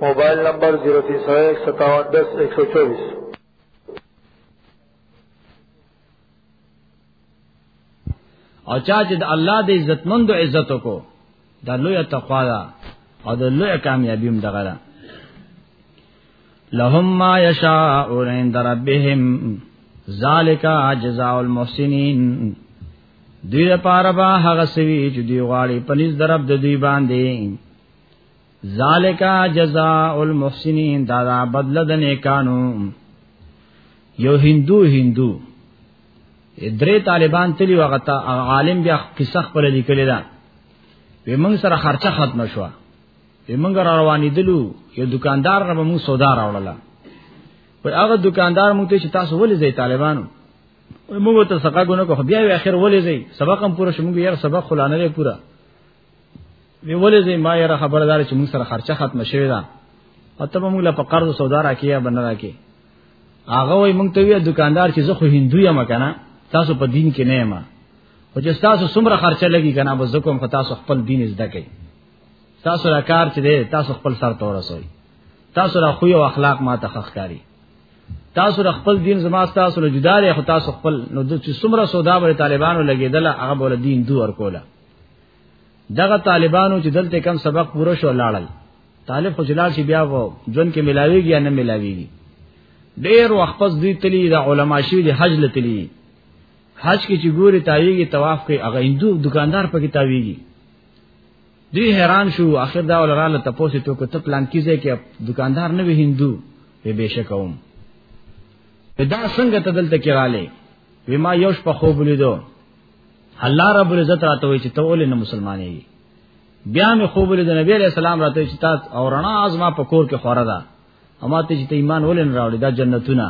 موبایل نمبر 03015710124 او چا چې د الله د عزتمند او عزت کو دا لوی تقوا ده او د لوی کامیابی هم دغه ده لهم ما یشاءون عند ربهم ذالک جزاء المحسنین دوی لپاره به هغه سوي چې دوی غواړي پنځ درب د دوی باندې ذالک جزاء المحسنین دا, دا بدل د نیکانو یو هندو هندو درې طالبان تلی وخت عالم بیا قصه خپل لیکل دا به موږ سره خرچه ختم شو به موږ را روانې دلو یو دکاندار را موږ سودا راوړله په هغه دکاندار موږ ته چې تاسو ولې ځای طالبانو موږ ته سقا ګونه کو بیا اخر ولې ځای سبق هم پوره شوم یو سبق خلانه لري پوره وی ولې زې ما یې خبردار چې موږ سره خرچه ختم شوی دا پته به موږ له په قرض سودا راکې یا بنه راکې هغه وای موږ ته وی دکاندار چې زه خو هندو یم کنه تاسو په دین کې نه ما او چې تاسو څومره خرچه لګي کنه به زکم په تاسو خپل دین زده کړئ تاسو را کار چې دی تاسو خپل سر ته ورسوي تاسو را خو او اخلاق ما تخخ کاری تاسو را خپل دین زما تاسو له جدا لري خو تاسو خپل نو د څومره سودا بر طالبانو لګیدل هغه بول دین دوه ور کوله دغه طالبانو چې دلته کم سبق پوره شو لاړل طالب خو جلال شي بیا وو جون کې ملاويږي یا نه ملاويږي ډېر وخت پس دوی تلی د علما شي د حج لتلی حج کې چې ګوري تاویږي طواف کوي هغه هندو دکاندار پکې تاویږي دوی حیران شو اخر دا ولراله تپوسې ټکو ته پلان کیږي کې دکاندار نه وي هندو به بشکوم دا څنګه تدلته کې رااله وی ما یوش په خوب لیدو الله رب العزت راته وی چې ته ولې نه مسلمانې یې بیا مې خوب لید نبی علیہ السلام راته چې تاسو او رڼا ازما په کور کې خورا ده اما ته چې ایمان ولې نه راوړې دا جنتونه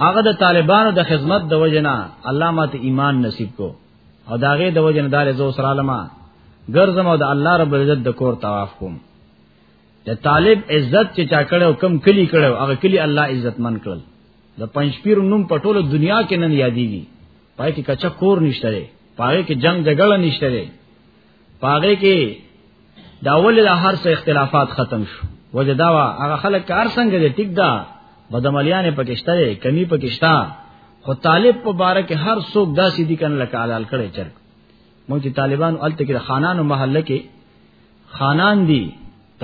هغه د طالبانو د خدمت د وجنا الله ماته ایمان نصیب کو او داغه د وجنا دار زو سره علما ګرځم او د الله رب العزت د کور طواف کوم د طالب عزت چې چا کړو کم کلی کړو هغه کلی الله عزت من کړل د پنځپیر نوم په ټوله دنیا کې نن یادېږي پای کې کچا کور نشته دی پای کې جنگ جګړه نشته دی پای کې دا ول د هر څه اختلافات ختم شو وجه دا وا هغه خلک کار څنګه دي ټیک دا بدملیان پکشته دي کمی پکشتا خو طالب په باره کې هر څوک داسې دي کنه لکه حلال کړي چر مونږ چې طالبان الته کې خانانو محله کې خانان دي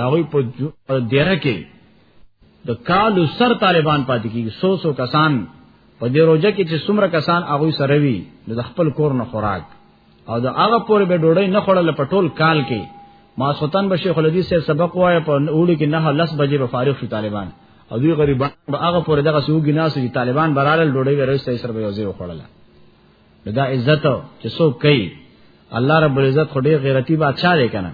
دا وي په دیره کې د کالو سر طالبان پاتې کیږي سو سو کسان په دې روزه کې چې څومره کسان هغه سره وي د خپل کور نه خوراک او د هغه پورې به ډوډۍ نه خړل په ټول کال کې ما سلطان بشیر خلدی سره سبق وایي په وړي کې نه لس بجې به فارغ شي طالبان او دوی غریبان به هغه پورې دغه سو ګناس چې طالبان برالل ډوډۍ ورسته سره به یوځي وخړل دا عزت چې څوک کوي الله رب العزت خو ډیر غیرتی بادشاہ دی کنه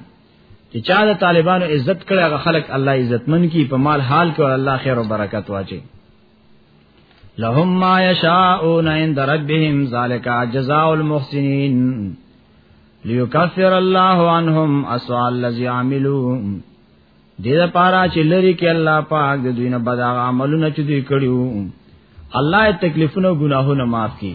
چې چا د طالبانو عزت کړي هغه خلک الله عزتمن کی په مال حال کې او الله خیر او برکت واچي لهم ما یشاءون عند ربهم ذالک جزاء المحسنین لیکفر الله عنهم اسوا الذی عملوا دې لپاره چې لري کې الله پاک د دوی نه بد عملونه چې دوی کړیو الله تکلیفونه ګناهونه معاف کړي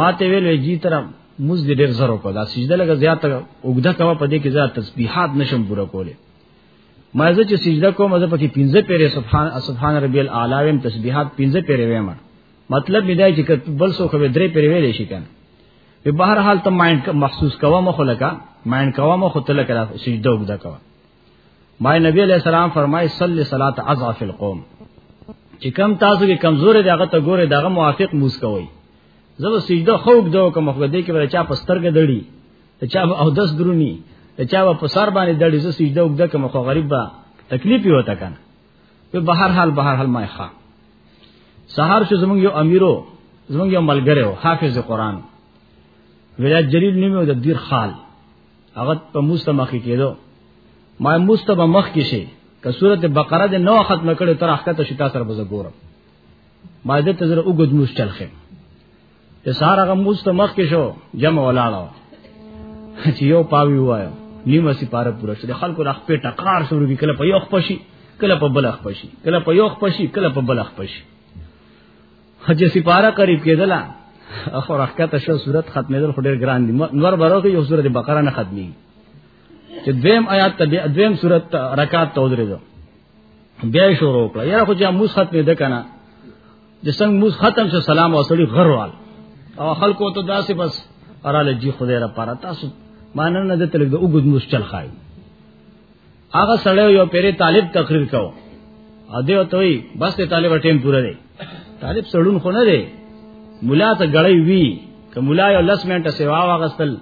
ما ته ویل جی تر موز دې ډېر زرو کو دا سجده لګه زیات اوګده کوا په دې کې زیات تسبیحات نشم پورا کوله ما زه چې سجده کوم زه پکې 15 پیره سبحان سبحان ربی الاعلی ویم تسبیحات 15 پیره ویم مطلب می دا چې بل څوک به درې پیره ویلې شي کنه په بهر حال ته مایند محسوس کوا مخ لکا مایند کوا مخ ته لکا سجده وګدا کوا ما نبی علیہ السلام فرمای صلی صلات اضعف القوم چې کم تاسو کې کمزور دی هغه ته ګوره دغه موافق موس کوي زب سجده خوګ دو کوم خو دې کې ور چا پسترګ دړي ته چا او دس درونی ته چا په سر باندې دړي زه سجده وګد کوم خو غریب با تکلیف یو تا کنه په بهر حال بهر حال ما ښه سحر شو زمونږ یو امیرو زمونږ یو ملګری او حافظ قرآن ولایت جلیل نیمه د دیر خال هغه په موسته مخ کې کېدو ما موسته به مخ کې شي که سورته بقره د نو ختم کړي تر اخته شي تاسو سره به ګورم ما دې تزر وګد موس چلخه ته سار هغه موسته مخ کې شو جمع ولاړو چې یو پاوی وایو نیمه سی پاره پوره شو د خلکو راخ په ټکار شروع کی کله په یو خپشي کله په بلخ پشي کله په یو خپشي کله په بلخ پشي خجه سپاره قریب کېدله اخو راکته شو صورت ختمېدل خو ډېر ګران دي نور برو کې یو صورت بقره نه ختمي چې دویم آیات ته دویم صورت رکعات ته ودرېدو بیا شروع کړ یاره خو چې موس ختمې ده کنه چې څنګه موس ختم شو سلام او سړي غروال او خلکو ته داسې بس اراله جی خدای را پاره تاسو ماننه د تلګ د وګد موس چل خای هغه سړی یو پیری طالب تقریر کاو ا دې وته وی بس ته طالب ټیم پوره دی طالب سړون خو نه دی مولا ته غړی وی ک مولا یو لس منټه سیوا واغستل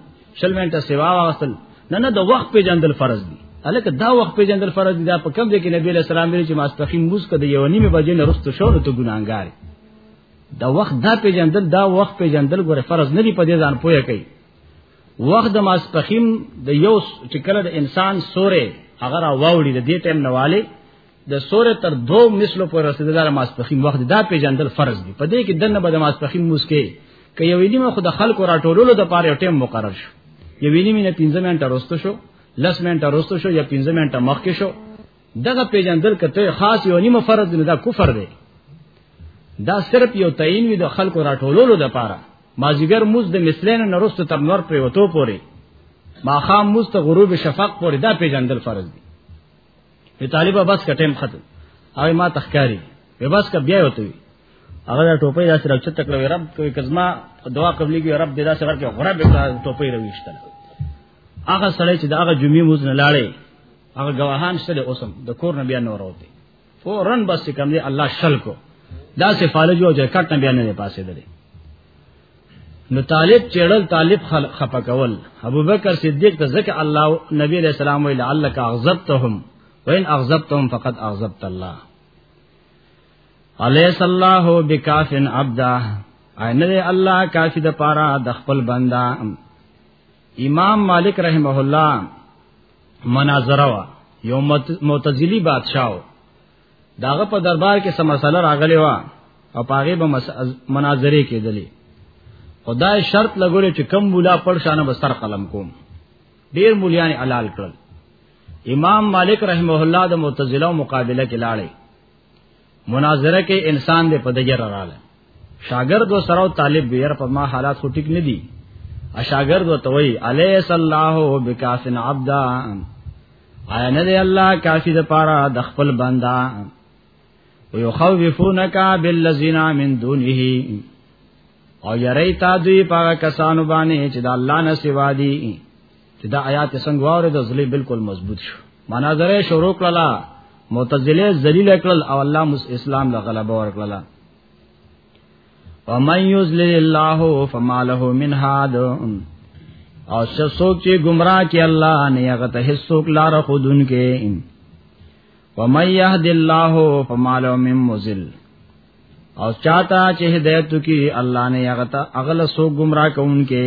شل منټه سیوا واغستل نه نه د وخت په جندل فرض دی الکه دا وخت په جندل فرض دی دا په کم دی کې نبی له سلام ویل چې ماسپخین موس کده یو نیمه بجې نه رسته شو ته ګناګار دا وخت دا په جندل دا وخت په جندل ګوره فرض نه دی په دې ځان پوهه کوي وخت د ماسپخیم د یو چې کله د انسان سورې هغه را واوړي د دې ټیم نواله د سورې تر دو مثلو پر رسیدل ماسپخیم وخت دا پیجندل فرض دی په دې کې دنه به د ماسپخیم مسکه کې یو نیمه خود خلکو راټولولو د پاره یو ټیم مقرر شو یو نیمه نه 15 منټه وروسته شو لس منټه وروسته شو یا 15 منټه مخکې شو دغه پیجندل کته خاص یو نیمه فرض نه دا کفر دی دا صرف یو تعین وی د خلکو راټولولو د پاره مازیګر موز د مثلین نرستو تر نور پر وتو پوري ماخام موز ته غروب شفق پوري دا پیجندل فرض دي په طالبہ بس کټیم ختم او ما تخکاری به بس کا بیا وته هغه ټوپې داسې راچت تکړه رب کوي کزما دعا قبلي کې رب دې داسې ورکه غره به ټوپې رويشتل هغه سړی چې دا هغه جمعې موز نه لاړې هغه گواهان شته اوسم د کور نه بیا نور وته فورن بس کم دی الله شل کو دا سه فالج او جکټ نه بیا نه پاسې درې نو طالب چړل طالب خپه کول ابوبکر صدیق ته ځکه الله نبی علیہ السلام ویل علک اغضبتهم وان اغضبتهم فقد اغضبت الله الیس الله بکاف عبدا اینه الله کافی د پاره د خپل بندا امام مالک رحمه الله مناظره وا یو معتزلی بادشاہ داغه په دربار کې سم مسله راغلی و او پاغه به مناظره کېدلې خدای شرط لګولې چې کم مولا پر شانه بستر قلم کوم ډیر مولیان علال کړل امام مالک رحمه الله د معتزله مقابله کې لاړې مناظره کې انسان دې په دجر رااله شاګرد و سره او طالب بیر په ما حالات خو ټیک نه دي ا شاګرد وته وی علی صلی الله بکافن عبدا آیا نه دی الله کافی د پاره د خپل بندا او یخوفونک بالذین من دونه او یری تا دوی پاک کسانو باندې چې د الله نه سوا دي چې دا آیات څنګه واره د ځلې بالکل مضبوط شو معنا زره شروع کړلا معتزله ذلیل کړل او الله مس اسلام له غلبه ور کړل ومن یذلل الله فما له من هاد او څوک چې گمراه کې الله نه هغه ته هیڅوک لار خودون کې ومن يهد الله فما له من مذل او چاته چې هدایت کی الله نه هغه ته اغل سو گمراه کوونکې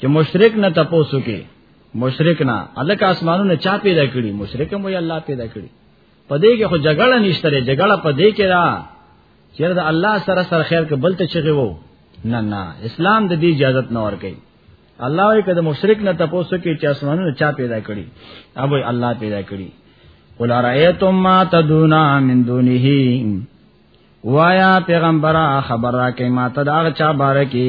چې مشرک نه تاسو کې مشرک نه الک اسمانونه چا پیدا کړی مشرک مو الله پیدا کړی پدې کې خو جګړه نشته لري جګړه پدې کې را چیرې د الله سره سره خیر کې بل ته چغي وو نه نه اسلام د دې اجازه نه ور کوي الله یې کده مشرک نه تاسو کې چې اسمانونه چا پیدا کړی ابو الله پیدا کړی قل ارایتم ما تدونا من دونه وایا پیغمبره خبره کې ما ته دا چا بارکی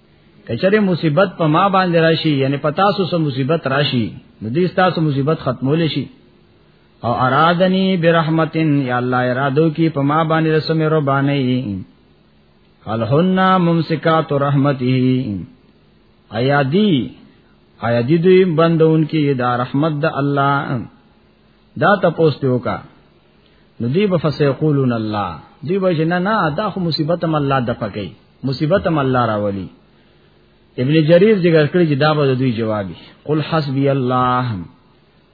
کچره مصیبت په ما باندې راشي یعنی په تاسو سره مصیبت راشي نو دې تاسو مصیبت ختمول شي او ارادنی برحمتن یا الله ارادو کی په ما باندې رسمه ربانی فلهن ممسکات رحمته ایا دی ایا دی دوی بندون کی دا رحمت د الله دا تاسو ته وکا نو دی به فسیقولون الله دی به جنا نه دا خو مصیبت هم الله د پکې مصیبت هم الله راولي ابن جریر ذکر کړی چې دا به دوی جوابي قل حسبي الله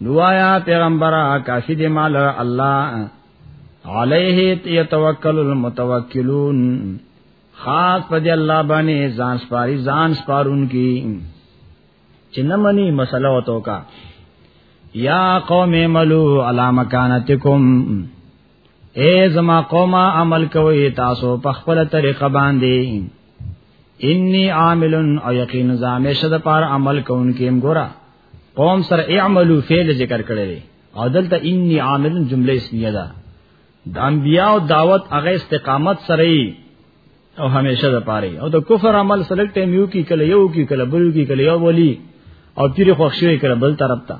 نوایا پیغمبره کافی دې مال الله علیه یتوکل المتوکلون خاص په دې الله باندې ځان سپاری ځان سپارون کی چې نه مني مسله وتو کا یا قوم ملو علی مکانتکم اے زما قومه عمل کوي تاسو په خپل طریقه باندې انی عاملن او یقین زامه شد پار عمل کوونکې ګورا قوم سره اعملو فعل ذکر کړی او دلته انی عاملن جمله اسمیه ده د انبیاء او دعوت هغه استقامت سره او همیشه ده پاره او د کفر عمل سره ټیم یو کی کله یو کی کله بل کی کله یو ولی او پیر خوښوي کله بل طرف ته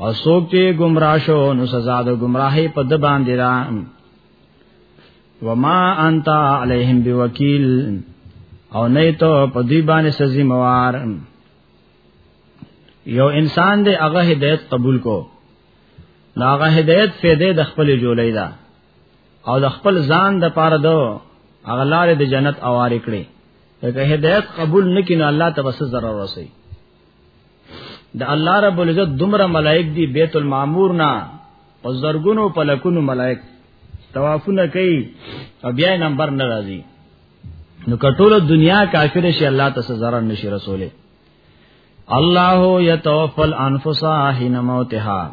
او څوک چې گمراه شو نو سزا د گمراهي په د باندې را وما انت علیهم بوکیل او نه ته په دې باندې سزي موار یو انسان دې هغه هدایت قبول کو دا هغه هدایت فیده د خپل جولای دا او د خپل ځان د پاره دو هغه لارې د جنت اوارې کړې که هدایت قبول نکینو الله ته وسه ضرر رسي د الله رب العزت دومره ملائک دی بیت المعمور نه او زرګونو په لکونو ملائک طوافونه کوي او بیا نمبر ناراضي نو کټوله دنیا کافر شي الله ته سزا نشي رسوله الله یتوفل انفسا حين موتها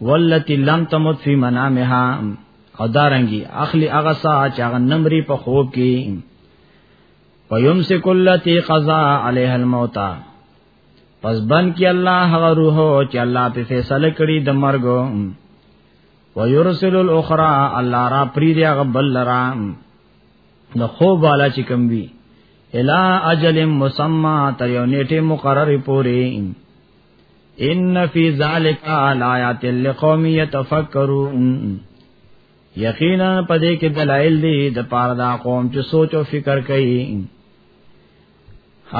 والتي لم تمت في منامها او دارنګي اخلي هغه سا چې هغه نمرې په خوب کې ويمسك التي قضا عليها الموت پس بن کې الله هغه روح چې الله په فیصله کړی د مرګ ويرسل الاخرى الله را پری دی هغه بل لرا نو خوب والا چې کم وی الا اجل مسمى تر یو نیټه مقرره پوری ان فی ذلک آیات لقوم یتفکرون یقینا پدې کې دلایل دي د پاره دا قوم چې سوچ او فکر کوي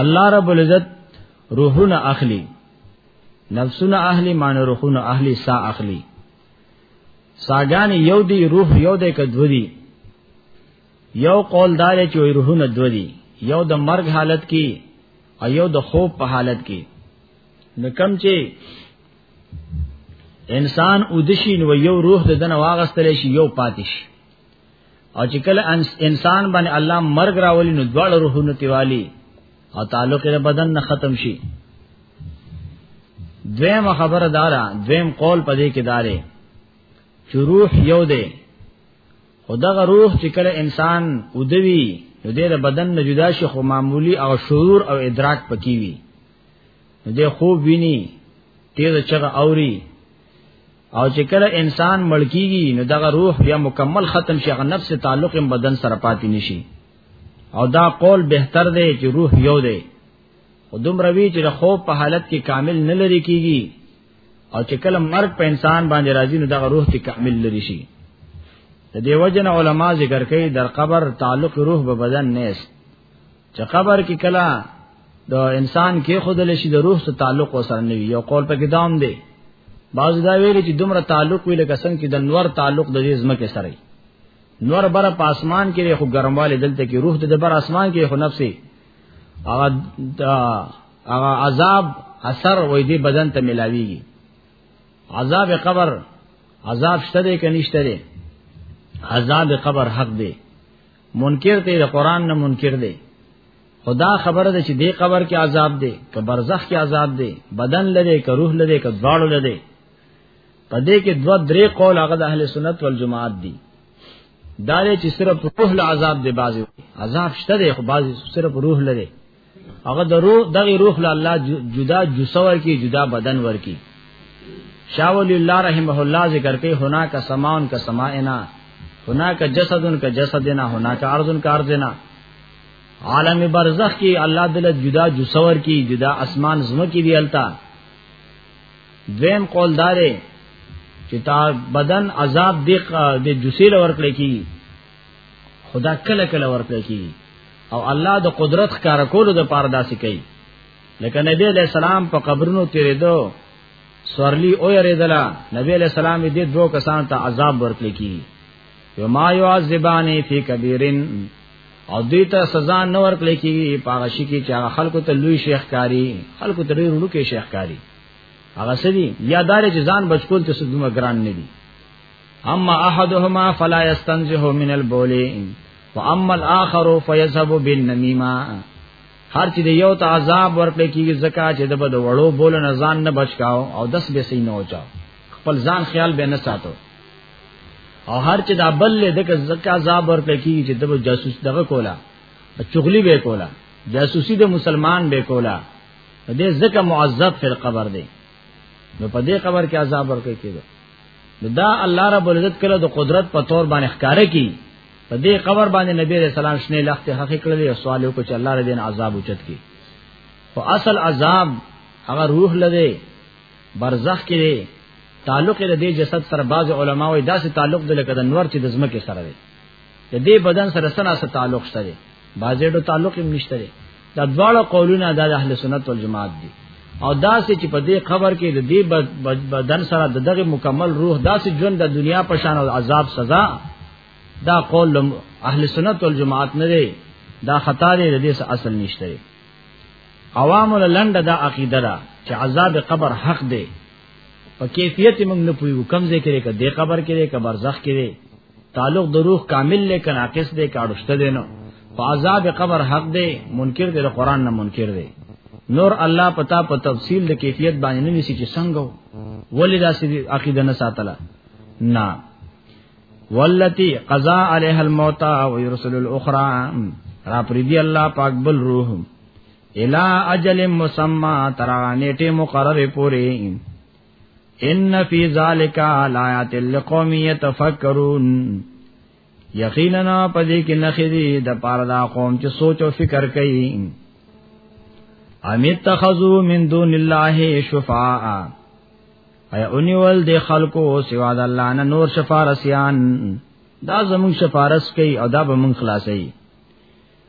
الله رب العزت روحونه اخلي نفسونه اهلی مان روحونه اهلی سا اخلي ساګان یو دی روح یو دی کدو دی یو قول دا دی چې روحونه دوه دي یو د مرګ حالت کې او یو د خوب په حالت کې نو کم چې انسان اودشي نو یو روح د دنه واغستل شي یو پاتې شي او چې کله انسان باندې الله مرګ راولي نو دواړه روحونه تیوالي او تعلق یې بدن نه ختم شي دویم خبره دارا دویم قول پدې کې دارې چې روح یو دی او دغه روح چې کله انسان ودوي نو د بدن نه جدا شي خو معمولی او شعور او ادراک پکې وي نو د خوب ویني تیز چغه اوري او چې کله انسان ملکیږي نو دغه روح بیا مکمل ختم شي هغه نفس تعلق هم بدن سره پاتې نشي او دا قول بهتر دی چې روح یو دی او دومره وی چې د خوب په حالت کې کامل نه لري کیږي او چې کله مرګ په انسان باندې راځي نو دغه روح ته کامل لري شي د دې وجنه علما ذکر کوي در قبر تعلق روح به بدن نیس چې قبر کې کله د انسان کې خود له شي د روح سره تعلق وسره نه وي یو قول په کې دام دی بعض دا ویلي چې دومره تعلق ویل کسن کې د نور تعلق د دې زمکه سره نور بر په اسمان کې خو ګرمواله دلته کې روح د بر اسمان کې خو نفسي هغه هغه عذاب اثر وې دې بدن ته ملاويږي عذاب قبر عذاب شته دې کنيشته دې عذاب قبر حق دې منکر ته د قران نه منکر دې خدا خبره ده چې دې قبر کې عذاب دې که برزخ کې عذاب دې بدن لري که روح لري که ځاړو لري پدې کې دو درې قول هغه د اهل سنت والجماعت دي دا چې صرف روح له عذاب دی بازي عذاب شته دی خو بازي صرف روح لري هغه د روح دغه روح له الله جدا جسو ورکی جدا بدن ورکی شاول الله رحمه الله ذکر کوي هنا کا سماون کا سمائنا هنا کا جسدن کا جسدنا هنا کا ارضن کا ارضنا عالم برزخ کی الله دل جدا جسو ورکی جدا اسمان زمو کی دی التا دویم قول دارې چې تا بدن عذاب دی د جسیل ورکړي کی خدا کله کله ورکړي کی او الله د قدرت ښکار کولو د پاره داسې کوي لکه نبی علیہ السلام په قبرونو تیرې دو سورلی او یریدلا نبی علیہ السلام دې دوه کسان ته عذاب ورکړي کی یو ما یو عذبانی فی کبیرن او دوی ته سزا نه ورکړي کی پاره شي کی چې خلکو ته لوی شیخ کاری خلکو ته ډیر لوی شیخ کاری هغه سړي یادار چې ځان بچکول ته سدومه ګران نه دي اما احدهما فلا يستنزه من البول واما الاخر فيذهب بالنميمه هر چې یو ته عذاب ورکړي کیږي زکا چې د بده وړو بول نه ځان نه بچکاو او دس به سي نه وچاو خپل ځان خیال به نه ساتو او هر چې دا بل له دغه زکا عذاب ورکړي کیږي چې د جاسوس دغه کولا چغلی به کولا جاسوسی د مسلمان به کولا دې زکه معذب فل قبر دی نو په دې قبر کې عذاب ورکړي کیږي دا الله رب العزت کله د قدرت په تور باندې ښکارا کی په دې قبر باندې نبی رسول الله شنه لخت حقیقت کړل او سوال وکړ چې الله دې عذاب اوچت کی او اصل عذاب هغه روح لده برزخ کې دی تعلق دې جسد سره بعض علما وایي دا سه تعلق دې لکه د نور چې د زمکه سره دی د دې بدن سره سنا سره تعلق شته دی بازېډو تعلق هم نشته دی دا دواړه قولونه د اهل سنت والجماعت دي او داسې چې په دې خبر کې د دې بدن سره د دغه مکمل روح داسې ژوند د دنیا په شان او عذاب سزا دا قول اهل سنت والجماعت نه دی دا خطا دی د دې اصل نشته دی عوام لنډه دا عقیده ده چې عذاب قبر حق دی په کیفیت موږ نه پویو کم ذکر کې د قبر کې د برزخ کې تعلق د روح کامل لې کنا قص دې کاړشته دې نو فعذاب قبر حق دې منکر دې قرآن نه منکر دې نور الله پتا په تفصیل د کیفیت باندې نه نسی چې څنګه ولې داسې عقیده نه ساتله نه والتی قضا علیها الموت او يرسل الاخرى را پریدي الله پاک بل روح الا اجل مسمى ترانه ټی مقرره پوری ان فی ذالک آیات لقوم یتفکرون یقینا پدې کې نخری د پاره دا قوم چې سوچ او فکر کوي امیت تخذو من دون الله شفاعا ایا اونیول د خلکو سوا د الله نه نور شفارسیان دا زمون شفارس کوي او دا به مون خلاصي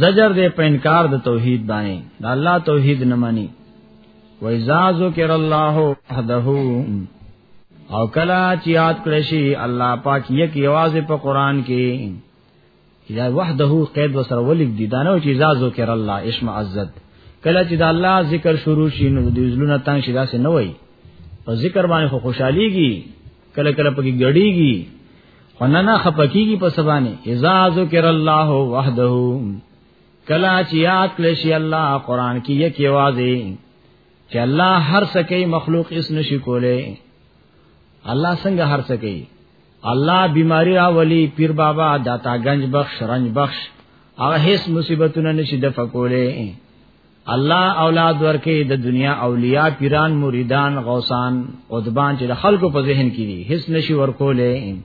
زجر دې په انکار د توحید باندې د الله توحید نه مانی و اذا ذکر الله وحده او کلا چې یاد کړی شي الله پاک یک یواز په قران کې یا وحده قید وسره ولګ دي دانو چې اذا ذکر الله اسم عزت کلا چې د الله ذکر شروع شي نو د ذلونه تنگ شي داسې نه وای او ذکر باندې خو خوشحاليږي کله کله پکې ګړيږي وننا خپکیږي په سبانه اذا ذکر الله وحده کلا چې یاد کړی شي الله قران کې یک یوازې چې الله هر څه کوي مخلوق اس نشي کوله الله څنګه هر څه کوي الله بیماری راولي پیر بابا داتا گنج بخش رنج بخش هغه هیڅ مصیبتونه نشي د فکولې الله اولاد ورکه د دنیا اولیاء پیران مریدان غوسان قطبان چې د خلکو په ذهن کې دي هیڅ نشي ورکولې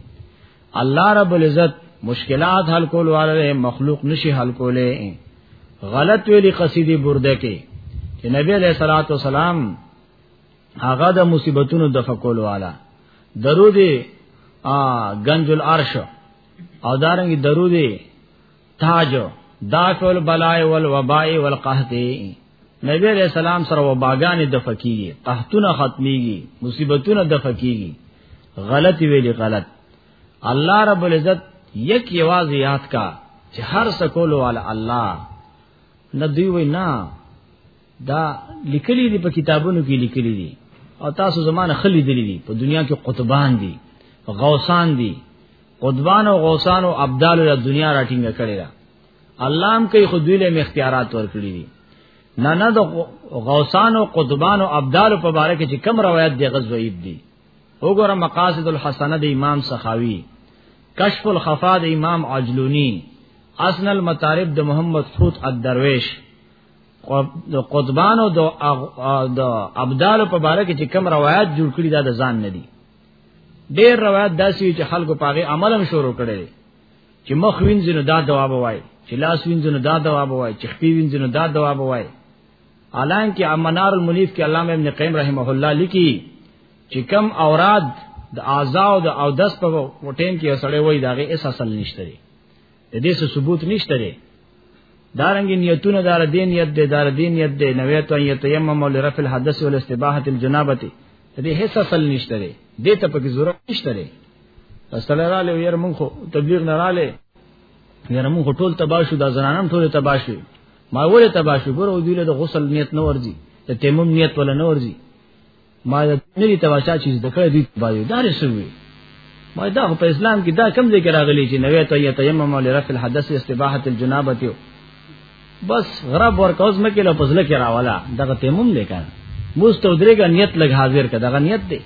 الله رب العزت مشکلات حل کول والے مخلوق نشي حل کولې غلط ویلي قصیدی برده کې چې نبی علیہ الصلوۃ والسلام هغه د مصیبتونو د فکول والا درود ا گنج العرش او دارنګ درود تاج دا ټول بلای ول وبای ول قحط نبی علیہ السلام سره وباګانې د فقېږي قحطونه ختميږي مصیبتونه د فقېږي غلط ویلي غلط الله رب العزت یک یواز یاد کا چې هر سکول والا الله نه دی وی نه دا لیکلي دي په کتابونو کې لیکلي دي او تاسو زمانه خلی دي په دنیا کې قطبان دي غوسان دي قطبان او غوسان او ابدال له دنیا راټینګ کړي دا الله هم کوي خو دوی له اختیارات ورکړي دي نه نه د غوسان او قطبان او ابدال په باره کې چې کم روایت دی غزویب دي وګوره مقاصد الحسنه د امام سخاوي کشف الخفا د امام عجلونی اسن المطارب د محمد فوت الدرویش د قطبان او د ابدال په باره کې چې کم روایت جوړ کړي دا د ځان نه دي ډیر روایت داسې چې خلکو پاغه عملم شروع کړي چې مخ وینځنه دا دوا بوای چې لاس وینځنه دا دوا بوای چې خپې وینځنه دا دوا بوای الان کې امنار المنیف کې علامه ابن قیم رحمه الله لیکي چې کم اوراد د اعضاء او د اودس په ټیم کې سړی وای داغه اس اصل نشته د دې څه ثبوت نشته دی دارنګ نیتونه دار دین نیت دی دار دین نیت دی نویت ان یتیمم لرفع الحدث والاستباحه الجنابه دې هیڅ اصل نشته دی دې ته پکې ضرورت نشته دی اصله را لې ير مونږ خو تبلیغ نه را لې ير مونږ ټول تبا شو دا زنانم ټول تبا شو ما ولې تبا شو ګورو دوی له غسل نیت نه ورځي ته تیمم نیت ولا نه ورځي ما دا نری تماشا چې د کړه دي باندې دا رسوي ما دا په اسلام کې دا کم ذکر راغلی چې نوې ته یې تیمم او لرفع الحدث استباحه الجنابه ته بس غرب ور کوز مکه له پزله کې راواله دغه تیمم نه کړ مستو درېګه نیت لګ حاضر کړه دغه نیت دی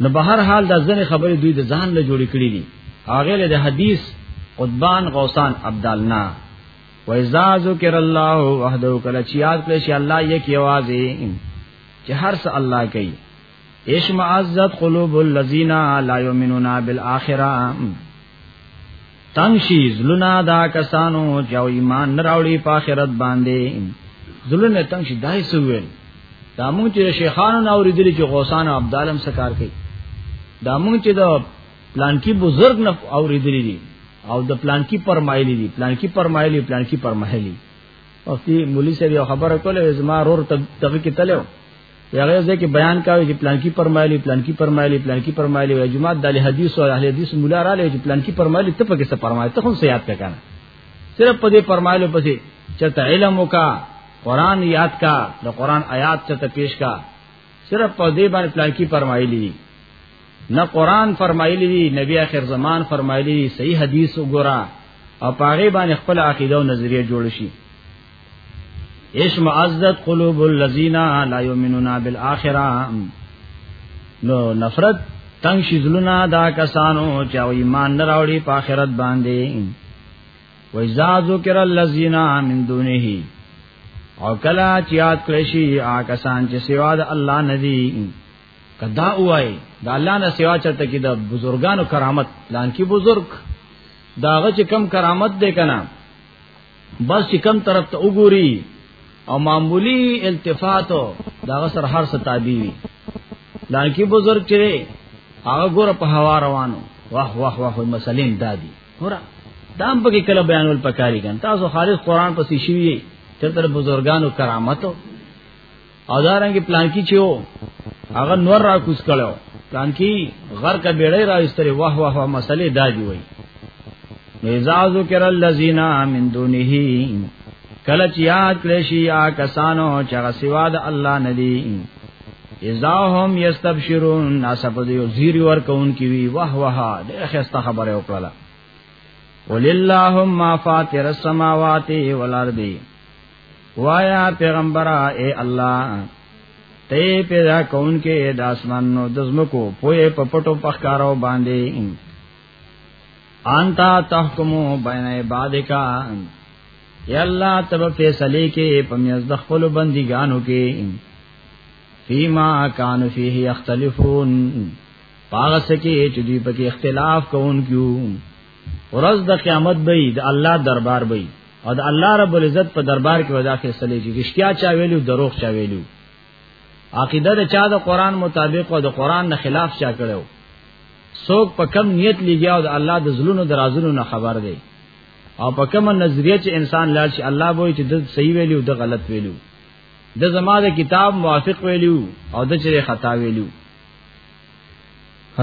نو به هر حال دا ځنې خبرې دوی د ځان له جوړې کړې دي هغه له حدیث قطبان غوسان عبدالنا و اذا ذکر الله وحده کله چې یاد کړی شي الله یک یوازې چې هر څه الله کوي اشم عزت قلوب الذین لا یؤمنون بالآخرہ تنشی زلنا دا کسانو چې ایمان نه راوړي په آخرت باندې زلنا تنشی دای سوویل دا مونږ چې شیخانو نو ورېدل چې غوسان او عبدالم سکار کوي دا مونږ چې د پلانکی بزرگ نه اوریدلی دي او د پلانکی پرمایلی دي پلانکی پرمایلی پلانکی پرمایلی وختي مولوی صاحب یو خبره کوله زما رور تغه کې تلو هغه ځکه بیان کاوه چې پلانکی پرمایلی پلانکی پرمایلی پلانکی پرمایلی او جماعت د حدیث او اهل حدیث مولا را لې چې پلانکی پرمایلی ته پکې څه پرمایلی ته هم څه یاد کړه صرف په دې پرمایلو پسې چته علم وکا قران یاد کا د قران آیات چته پیش کا صرف په دې باندې پلانکی پرمایلی نه قران فرمایلی دی نبی اخر زمان فرمایلی دی صحیح حدیث وګورا او پاغه باندې خپل عقیده او نظریه جوړ شي ايش معزت قلوب الذين لا يؤمنون بالاخره نو نفرت تنگ شي زلونا دا کسانو چې ایمان نه راوړي په آخرت باندې وای زازو کر الذين من دونه او کلا چې یاد کړی شي آ کسان چې سوا د الله ندي کدا وای دا الله نه سیوا چرته کې د بزرګانو کرامت لان کې بزرګ داغه چې کم کرامت دی کنه بس چې کم طرف ته وګوري او معمولی التفات داغه سر هر څه تابع وي لان کې بزرګ چې هغه ګور په هوا روانو واه واه واه مسلین دادی ګور دام په کې کله بیانول پکاري ګان تاسو خالص قران پسې شي چرته بزرګانو کرامتو او دارنګ پلانکی چې و هغه نور را کوس کړو پلانکی غر کا بیړې را استری واه واه واه مسلې دا دی وای اذا ذکر الذین من دونه کله چې یاد کړی شي یا کسانو چې هغه سوا د الله نه دي اذا هم یستبشرون ناسب دی زیر ور کون کی وی واه واه ډېر خسته خبره وکړه وللهم ما فاتر السماوات والارض وایا پیغمبره اے الله ته پیدا کون کې د اسمانو د زمکو پوهه په پټو پخکارو باندې انتا تحکمو بین عبادکا یا الله تب فیصله کې په میز د خپل بندګانو کې فیما کان فیه یختلفون پاغس کې چې دوی په کې اختلاف کوونکو ورځ د قیامت به د الله دربار به او د الله رب العزت په دربار کې ودا فیصله دي رښتیا چا ویلو دروغ چا ویلو عقیده د چا د قران مطابق او د قران نه خلاف چا کړو څوک په کم نیت لګیا او د الله د زلونو درازونو نه خبر دی او په کوم نظریه چې انسان لاړ شي الله به چې د صحیح ویلو د غلط ویلو د زما د کتاب موافق ویلو او د چره خطا ویلو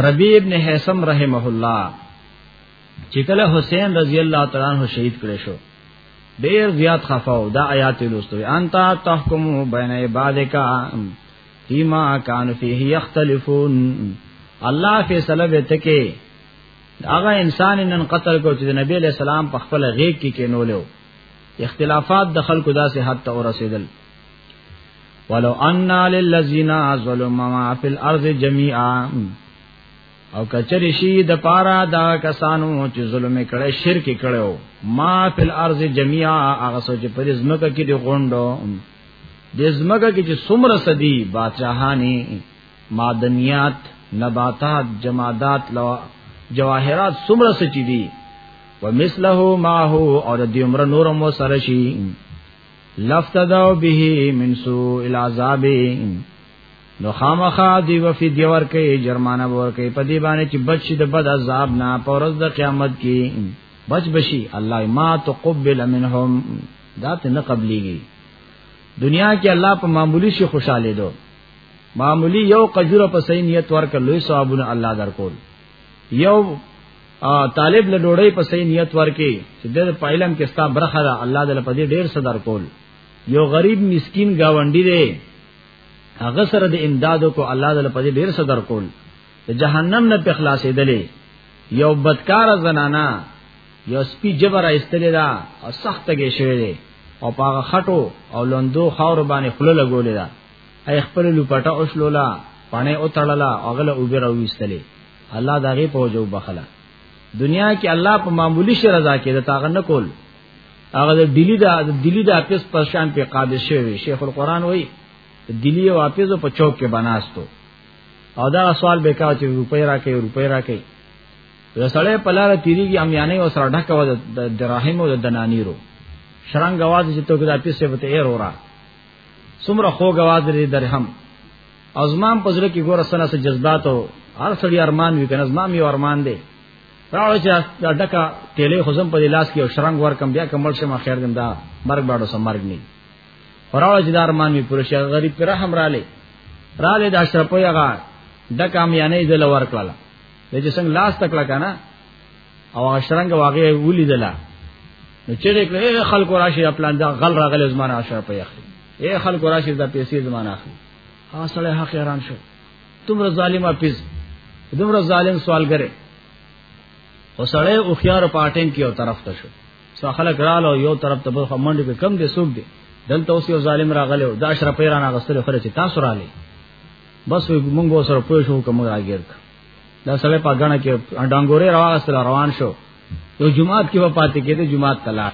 ربی ابن حیسم رحمه الله چې کله حسین رضی الله تعالی عنہ شهید کړي شو ډیر زیات خفاو دا آیات لوستوي انت تحکم بین عبادک فيما كان فيه يختلفون الله فیصله به تکي هغه انسان نن قتل کو چې نبی له سلام په خپل غیږ کې کینولو اختلافات د خلکو داسې حد ته ورسېدل ولو ان للذین ظلموا ما فی الارض جميعا او کچری شی د پارا دا کسانو چې ظلم کړي شرک کړو ما فل ارض جميعا هغه سوچ پر زمکه کې دی غونډو د زمکه کې چې سمره سدي بادشاہانی معدنیات نباتات جمادات لوا جواهرات سمره سچي دي ومثله ما هو او د عمر نور مو سره شي لفتدو به من سوء العذاب نو خامخا دی و فی دیور کې جرمانه ور کې په دی باندې چې بچ د بد عذاب نه پورز د قیامت کې بچ بشي الله ما تقبل منهم دا ته نه قبليږي دنیا کې الله په معمولی شي خوشاله دو معمولی یو قجوره په صحیح نیت ورکړ لوی ثوابونه الله درکول یو طالب له ډوړې په صحیح نیت ورکې چې د پایلم کې ستا برخه ده الله دې په دې ډېر صدر کول یو غریب مسکین گاونډي دی هغه سره د امدادو کو الله دل په ډیر صدر کول د جهنم نه په خلاصې دلې یو بدکار زنانا یو سپی جبر استلې دا او سخت کې شوی دی او پاغه خټو او لوندو خاور باندې خله لګولې دا ای خپل لپټه او شلولا پانه او تړلا اغله او بیره وستلې الله دا غي په جو بخلا دنیا کې الله په معمولی شي رضا کې دا تاغه نه کول هغه د دلی دا د دلی د اپس پر شان په قابض شوی شیخ القرآن وای دلی او اپس په چوک کې بناستو او دا سوال به کاوه چې روپۍ راکې روپۍ راکې رسړې پلار تیریږي امیانې او سره ډکه و د دراهم او د دنانیرو شرنګ आवाज چې تو کې د اپس په ته ایر اورا سمره خوګ आवाज لري درهم ازمام پزره کې ګور سره جذبات او هر سړي ارمان وی کنه ازمام یو ارمان دی راو چې دا ډکا تیلې خزم په لاس کې او شرنګ ور کم بیا کمل شمه خیر دم دا مرګ باډو سم مرګ نه راو چې دار مان می پرشه غریب پر رحم را لې را لې دا شرپو یغا ډکا مې نه دل ور کړل د چې څنګه لاس تکړه کنه او شرنګ واغې ولې دلا نو چې دې کړې خلکو راشي خپل دا غل راغله زمانہ شرپو یخ اے خلکو راشي دا پیسې زمانہ اخلي ها سړی حق حیران شو تمره ظالم اپیز تمره ظالم سوال کرے او سړی او خيار پاټین کې یو طرف ته شو سو خلک رااله یو طرف ته بل خمنډ به کم دي سوق دي دلته اوس یو ظالم راغله او داش را پیرانه غسل خره چې تاسو را لې بس وي مونږ سره پوه شو کوم راګیر دا سړی په غاڼه کې ډنګوري راوغسل روان شو یو جمعات کې و پاتې کېده جمعات تلاش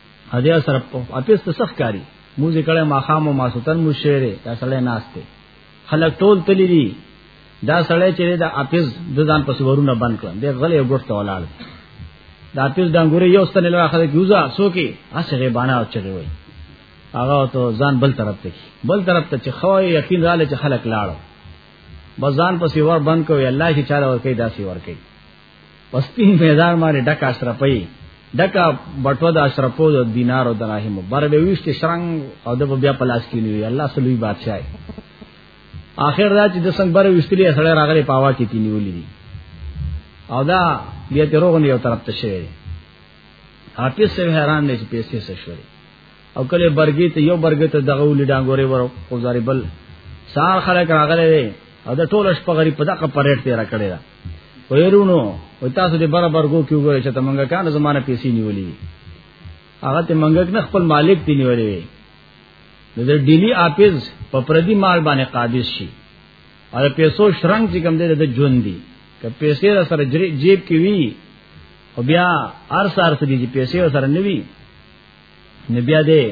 هدیا سره په اپیس ته سخت کاری موزه کړه ماخام او ماسوتن مو شعره دا سړی ناشته خلک ټول تللی دي دا سړی چې دا اپیز د ځان په سورونه بند کړم د غلې وګړته ولاړ دا اپیز د انګوري یو ستنه لاره خلک یوزا سوکي اسره باڼه او چغي وای هغه ته ځان بل طرف ته بل طرف ته چې خو یقین رااله چې خلک لاړو بس ځان په سیور بند کوي الله چې چاره ور کوي دا سیور کوي پس په میدان باندې ډکا اشرفي ډکا بټو د اشرفو د دینارو دراهم بر به ویشت شرنګ او د بیا پلاس کې نیوي الله سلوي بادشاہ آخر دا چې د څنګه بر ویشتلی سره راغلي پاوا کې تینیولې دي او دا بیا ته روغ نه یو طرف ته شي حافظ سه حیران نه چې پیسې څه شوي او کله برګي ته یو برګي ته دغه ولې ډانګوري ورو او زاري بل سار خلک راغلي او د ټوله شپه غریب په دغه پرېټ تیر کړی دا ويرونو او تاسو دې برابر کو کیو غوړي چې تمنګ کان زمانه پیسې نیولې هغه ته منګک نه خپل مالک دی نیولې نو د ډیلی اپیز په پردي مال باندې قابض شي او د پیسو شرنګ چې کوم دی د ژوند دی که پیسې را سره جیب کې وي او بیا ارس ارس دي چې پیسې را سره نوي نه بیا دې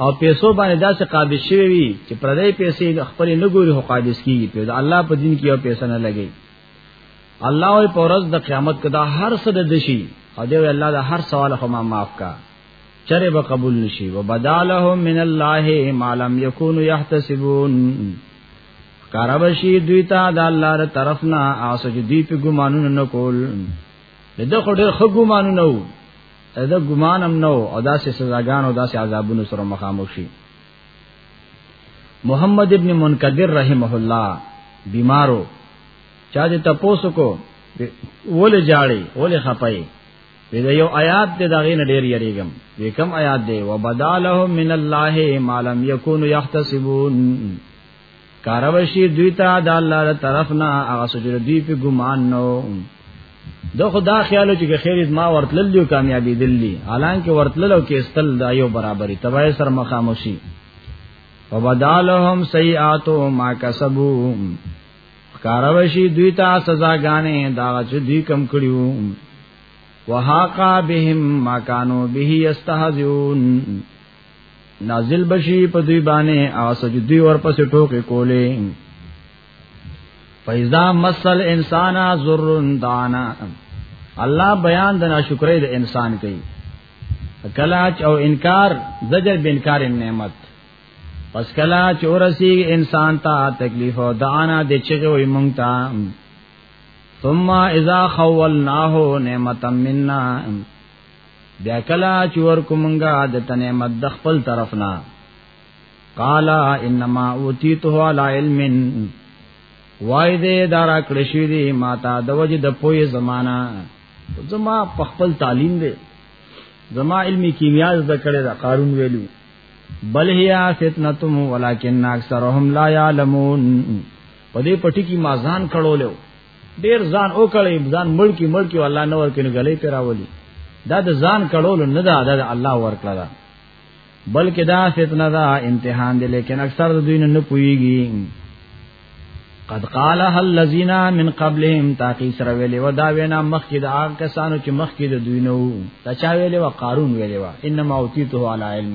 او پیسو باندې داسې قابض شوی وي چې پردې پیسې خپل نه ګوري هو قابض کیږي په الله په دین کې یو پیسې نه لګي الله او پرز د قیامت کدا هر څه د دشي او دی الله دا هر سوال خو ما معاف کا چرې به قبول نشي وبدالهم من الله ما لم يكونوا يحتسبون کاربشی دوی ته د الله تر طرف نه آسو چې دوی په ګمانونه نکول دغه ډېر خګو مانو نو دا ګمان هم نو او داسې سزاګان او داسې عذابونو سره مخامخ شي محمد ابن منقدر رحمه الله بیمارو چا دې تاسو کو ول جاړي ول خپای دا یو آیات دې دا غین ډیر یریګم دې کم آیات دې وبدالهم من الله ما لم یکونوا یحتسبون کاروشی دوی ته د الله تر طرف نه هغه سجده دوی په ګمان نو دو خدا خیالو چې خیر ما ورتلل دی کامیابی دلی حالانکه ورتلل او کې استل دا یو برابرۍ تبای سر مخاموشي وبدالهم سیئات ما کسبوا کاروشی دوی ته سزاګانې دا چې دوی کم کړیو وهاقا بهم ما کانو به یستهزئون نازل بشي په دوی باندې او سجدي ور پسې ټوکې کولې فیضا مسل انسان ذرن دانا الله بیان د ناشکرۍ د انسان کوي کلاچ او انکار زجر به انکار نعمت پس کلا چورسی انسان تا تکلیف او دانا د چغه وي مونږ تا ثم اذا خولناه نعمتا منا بیا کلا چې ورکو مونږه د تنه مد د خپل طرف نه قال انما اوتیته علی علم وای دې دارا کړی شوی دی ما تا د وجه د پوی زمانہ زما په خپل تعلیم دی زما علمی کیمیا زده کړی دا قارون ویلو بل هيا فتنتم ولکن اکثرهم لا يعلمون په دې پټی کې مازان کړو له ډیر ځان او کړي ځان ملکی ملکی الله نور کینو غلې پیراولي دا د ځان کړول نه دا د الله ورکړه دا بلکې دا فتنه دا امتحان دی لیکن اکثر د دوی نه پويږي قد قالها الذين من قبلهم تاقی سره ویلې و دا وینا مخکې د هغه کسانو چې مخکې د دوی نه وو دا چا ویلې و قارون ویلې و انما اوتیته علی علم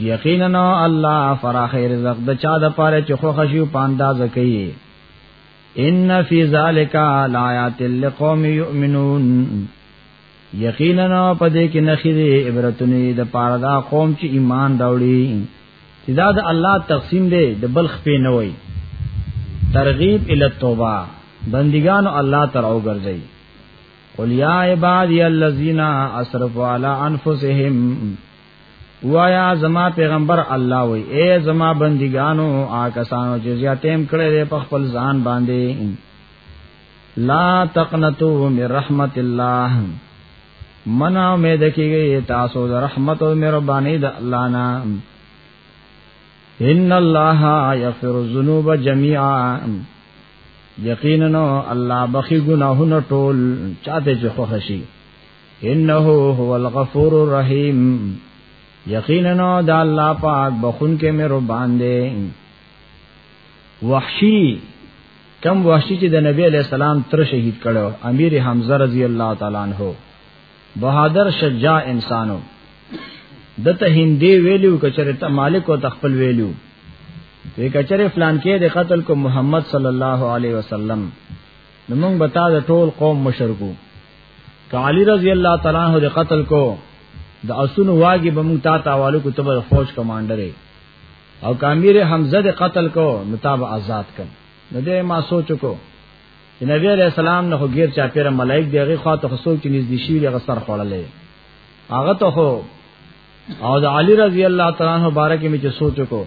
یقینا الله فراخ رزق د چا د پاره چې خو خشیو پانداز کوي ان فی ذالک آیات لقوم یؤمنون یقینا په دې کې نخیره عبرتونه د پاره دا قوم چې ایمان راوړي چې دا د الله تقسیم دی د بلخ په نه وای ترغیب ال توبه بندگان الله تر او ګرځي قل یا عبادی الذین اسرفوا علی انفسهم وایا زما پیغمبر الله وای اے زما بندګانو آکسانو چې زیاتیم کړي دې په خپل ځان باندې لا تقنتو من رحمت الله منا امید کیږي تاسو د رحمت او مهرباني د الله نه ان الله یغفر الذنوب جميعا یقینا الله بخي ګناهونه ټول چاته چې خوښ شي انه هو الغفور الرحیم یقینا د الله پاک بخون کې مې رب باندې وحشی کم وحشی چې د نبی علی السلام تر شهید کړو امیر حمزه رضی الله تعالی عنہ بہادر شجاع انسانو دته هندې ویلو کچره ته مالک او تخپل ویلو وی کچره فلان کې د قتل کو محمد صلی الله علیه وسلم نو موږ به تا د ټول قوم مشر کو که علی رضی الله تعالی عنہ د قتل کو د اسونو واګي به موږ تا تاوالو کو تبر فوج کمانډر او کامیر حمزه د قتل کو نتاب آزاد کم نو دې ما سوچ کو چې نبی علیہ السلام نه غیر چا پیر ملائک دیغه خاطر خصو کې نږدې شي لغه سر خړلې هغه ته او د علی رضی الله تعالی عنہ مبارک می چې سوچ کو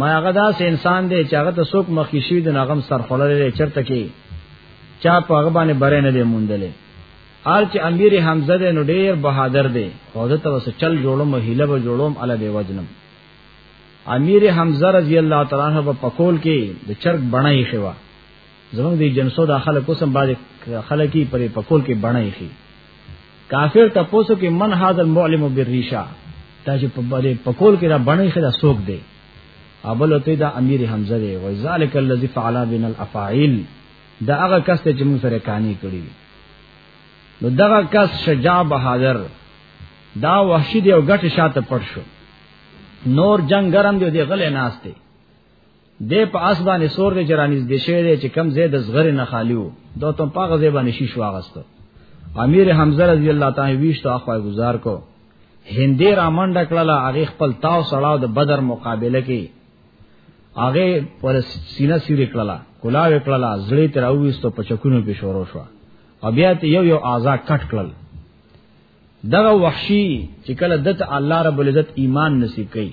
ما هغه داس انسان دی چې هغه ته څوک مخکې شي د نغم سر خړلې چرته کې چا په هغه باندې بره نه دی موندلې آل چې امیر حمزه دی نو ډیر بهادر دی خو د توس چل جوړم هیله به جوړم الا به وجنم امیر حمزه رضی الله تعالی عنہ په پکول کې د چرګ بڼای خوا زمونږ دی جنسو دا خلک اوسم باندې خلک یې پرې پکول کې بڼای خي کافر تاسو کې من هاذا المعلم بالریشا دا چې په باندې پکول کې دا بڼای خي دا سوق دی ابل ته دا امیر حمزه دی و ذالک الذی فعل بنا الافاعیل دا هغه کس ته چې موږ سره کانی کړی نو دغه کس شجاع بهادر دا وحشی دی او غټ شاته پړ شو نور جنگ ګرم دی دی غلې ناشته دې په اسبانه سور دې جرانیز دې شوی دې چې کم زید زغره نه خالیو دا ته په غزه باندې شیش واغسته امیر حمزه رضی الله تعالی ویش ته اخوای گزار کو هندې را منډه کړله هغه خپل تاو سړاو د بدر مقابله کې هغه پر سینه سیری کړله کلاوې کړله زړې تر اوېستو په چکونو په شورو شو او بیا ته یو یو اعضا کټ کړل دغه وحشی چې کله دته الله رب العزت ایمان نصیب کړي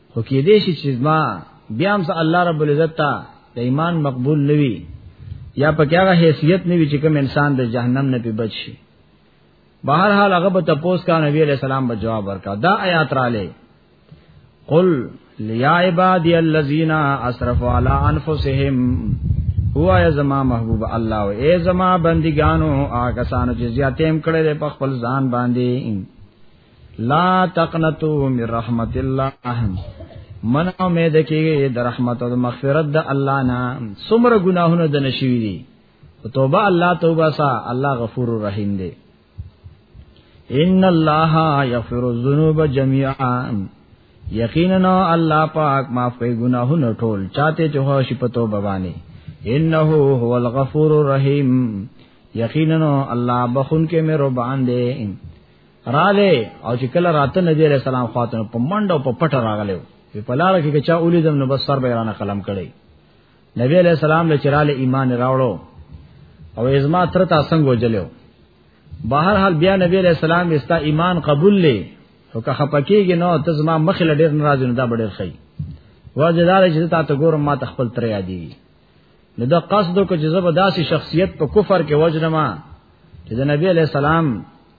خو کې دې شي چې ما بیا هم الله رب العزت ته د ایمان مقبول نوي یا په هغه حیثیت نوي چې کوم انسان د جهنم نه په بچ شي بهر حال هغه به تاسو کا نبی علیہ السلام به جواب ورکا دا آیات را لې قل لیا عبادی الذین اسرفوا علی انفسهم هو یا زما محبوب الله او ای زما بندګانو آکسانو چې زیاتېم کړي په خپل ځان باندې لا تقنطوا من رحمت الله من امید کیږي د رحمت او مغفرت د الله نه څومره ګناهونه د نشوي دي توبه الله توبه سا الله غفور رحیم دی ان الله یغفر الذنوب جميعا یقینا الله پاک معاف کوي ګناهونه ټول چاته چې هو شي په توبه باندې انه هو الغفور الرحیم یقینا الله بخون کې مې رب باندې رااله او چې کله راته نبی عليه السلام خاطر په منډه او په پټه راغلو په لار کې چې چا اولیدم نو بس سر به رانه قلم کړی نبی عليه السلام له چراله ایمان راوړو او ازما تر تا څنګه وجلو بهر حال بیا نبی عليه السلام استا ایمان قبول لې او که خپکیږي نو ته زما مخ له ډیر ناراض نه دا ډیر خی واجدار چې تا ته ګورم ما تخپل تر یادی نو دا قصد کو چې زبرداسي شخصیت په کفر کې وجنما چې د نبی عليه السلام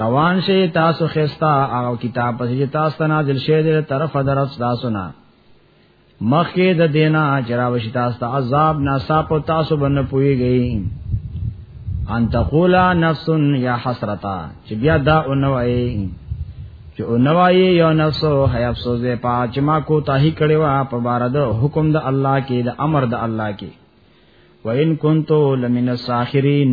روان شي تاسو خستا هغه کتاب پس چې تاسو نازل شوی دی طرف درف تاسو نه مخکې د دینا چراوش تاسو ته عذاب ناصاب او تاسو باندې پويږي ان تقولا نفس یا حسرتا چې بیا دا اونوي چې اونوي یو نفس او هي افسوس به پاچ ما کو تاهي کړي وا په بار د حکم د الله کې د امر د الله کې وان کنتو لمن الساخرین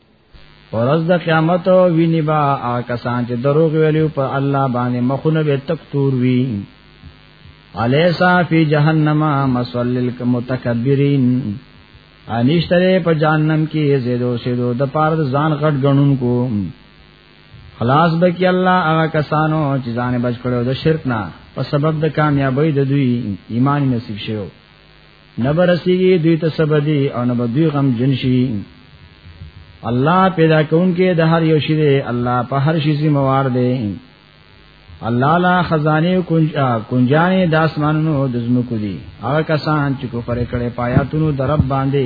ورځ د قیامت ویني با آکسان چې دروغ ویلو پر الله باندې مخونه به تک تور وی الیسا فی جهنم مسول للمتکبرین انشتره په جهنم کې زیدو سیدو د پاره ځان غټ غنون کو خلاص به کې الله هغه کسانو چې ځان بچ کړو د شرک نه په سبب د کامیابی د دوی ایمان نصیب شوی نبرسیږي دوی ته سبدي او نه به دوی غم جنشي الله پیدا کونکي د هر یو شی دی الله په هر شی ذمہوار دی الله لا خزانه کنجانه د اسمانونو د زمکو دي هغه کسان چې کو فرې کړي پایاتونو د رب باندې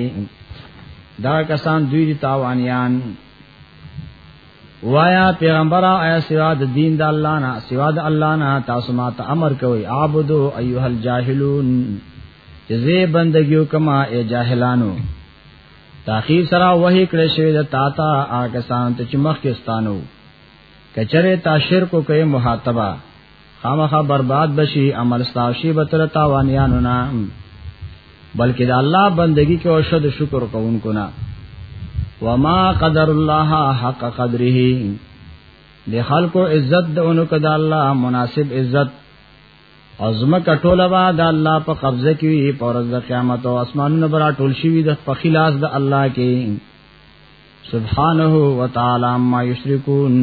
دا کسان دوی دي تاوانیان وایا پیغمبر آیا سوا د دین د الله نه سوا د الله نه تاسو ما ته امر کوي عبدو ایها الجاهلون چې زه بندګیو کما ای جاهلانو تاخیر سره وه کړی شوی د تا تا آکسان ته چې مخکستانو کچره تا شرک کوي محاتبه خامخا برباد بشي عمل ستاشي به تر تاوانیانو نه بلکې د الله بندگی کې او شد شکر کوونکو نه وما قدر الله حق قدره د خلکو عزت د اونو کده الله مناسب عزت ازمه کټوله با د الله په قبضه کې وي پر ورځ د قیامت او اسمانونو برا ټول شي وي د پخیلاس د الله کې سبحانه وتعالى ما یشرکون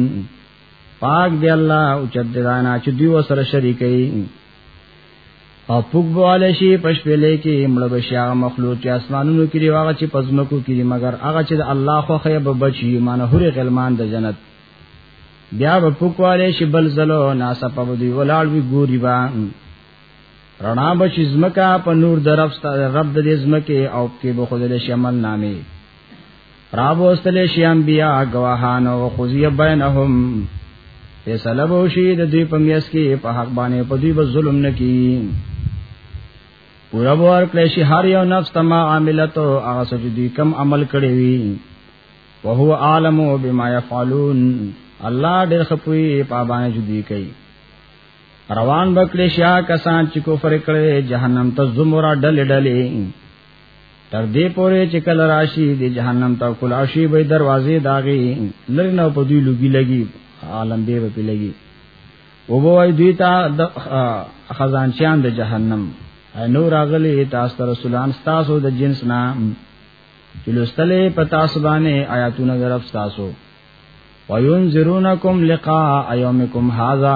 پاک دی الله او چدرانا چې دی وسره شریکي او پوک بواله شي پښپلې کې مړ بشي هغه مخلوق چې اسمانونو کې دی هغه چې پزمکو کې دی مگر هغه چې الله خو خې به بچي معنی هره غلمان د جنت بیا به پوک واله شي بل زلو ناسا په دی ولاړ وی ګوري با رڼا بشي زمکا په نور درف رب د زمکه او کې به خدای شمل نامه راوستل شي انبیا گواهان او خزی بینهم فیصله به شي د دوی په میاس کې په حق باندې په دوی به ظلم نه کی پورا بوار کړی شي هر یو نفس تما عاملته هغه سجدي کم عمل کړی وي وهو عالم بما يفعلون الله ډېر خپوي په باندې جدي کوي روان بکلی شیا کسان چې کفر کړي جهنم ته زمرا ډلې ډلې تر دې پورې چې کله راشي د جهنم ته کول راشي به دروازې داغي لرنه په دوی لګي لګي عالم به په لګي او وای دوی ته د خزانچیان د جهنم نور اغلی تاسو ته رسولان تاسو د جنس نام چې لستلې په تاسو باندې آیاتونه درف تاسو وینذرونکم لقاء یومکم هاذا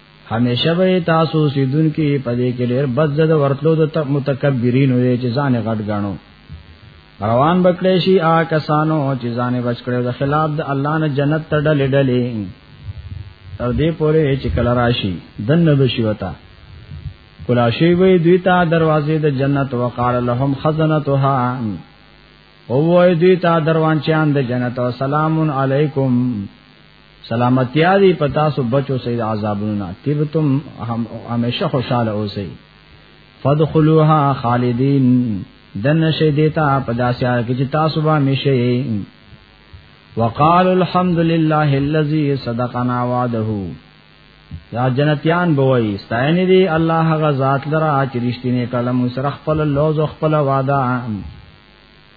همیشه به تاسو سیدون کې پدې کې ډېر بد زده ورتلو د متکبرین وي چې ځان غټ غاڼو روان بکړې شي آ کسانو چې ځان بچ کړو د خلاف د الله نه جنت ته ډلې ډلې تر دې پورې چې کله راشي دنه بشي وتا کلاشی وی دوی تا دروازې د جنت وقال لهم خزنتها او وی دوی تا دروانچان د جنت او سلام علیکم سلامتی دی پتا سو بچو سید عذابنا تبتم همیشه خوشاله اوسئ فدخلوها خالدین دن شی دیتا پدا سیار کی چې تاسو به همیشه وقال الحمد لله الذي صدقنا وعده یا جنتیان بوئی ستاینی دی الله غزاد لرا چې رښتینه کلم سره خپل لوز خپل وعده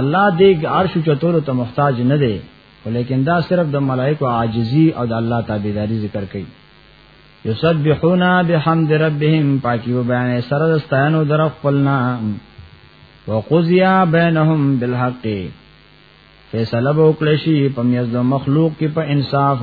الله دې عرش چتور ته محتاج نه دی ولیکن دا صرف د ملائکو عاجزی او د الله تابعداري ذکر کوي یسبحون بحمد ربهم پاکی و بیان سره د ستاینو در خپلنا وقضیا بینهم بالحق فیصله وکړي شي په میز د مخلوق کې په انصاف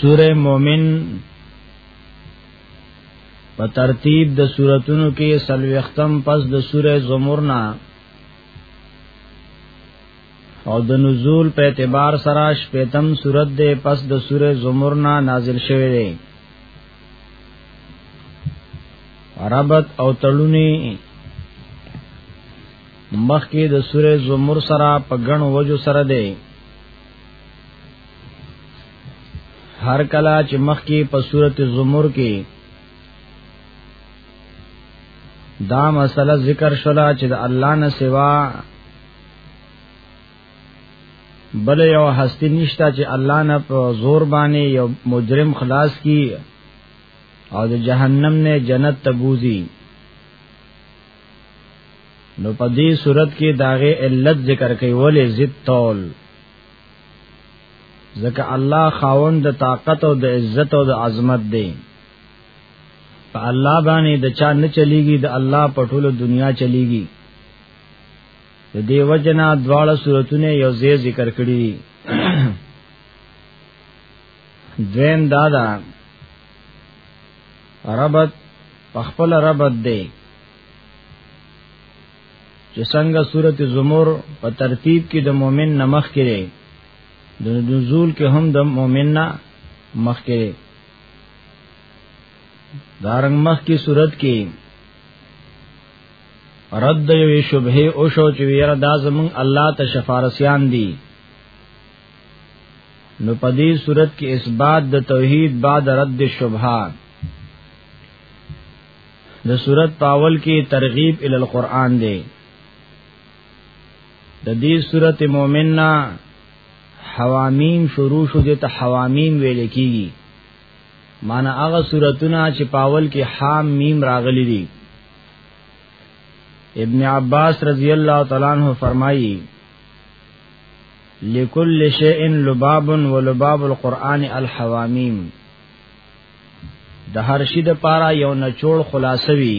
سوره مومن په ترتیب د سوراتونو کې سلوختم پس د سوره زمر نه او د نزول په اعتبار سره شپیتم صورت ده پس د سوره زمر نه نازل شوه دی عربت او تړونی مخکې د سوره زمر سره په غن وجو سره ده هر کلا چې مخ کې په صورت زمر کې دا مسله ذکر شولا چې د الله نه سوا بل یو هستی نشتا چې الله نه په زور باندې یو مجرم خلاص کی او د جهنم نه جنت تبوزی نو په دې صورت کې داغه علت ذکر کوي ولې زد تول ځکه الله خاوند د طاقت او د عزت او د عظمت دی په الله باندې د چا نه چلیږي د الله په ټولو دنیا چلیږي د دې وجنا دواړه صورتونه یو ځای ذکر کړی دي دویم دادا ربط پخپل ربط دی چې څنګه سورت زمر په ترتیب کې د مؤمن نمخ کړي د نزول کې هم د مؤمن نه مخ کړي دارنګ مخ کې سورت کې رد یو شبهه او شو چې ویره دا زمون الله ته شفارسیان دي نو په دې صورت کې اثبات د توحید بعد رد شبهات د صورت پاول کې ترغیب ال القرآن دی د دې صورت مؤمننا حوامیم شروع شو دي ته حوامیم ویل کیږي معنا هغه سورتونه چې پاول کې حام میم راغلي دي ابن عباس رضی الله تعالی عنہ فرمایي لكل شيء لباب ولباب القرآن الحواميم د هر شي د پاره یو نچوړ خلاصوي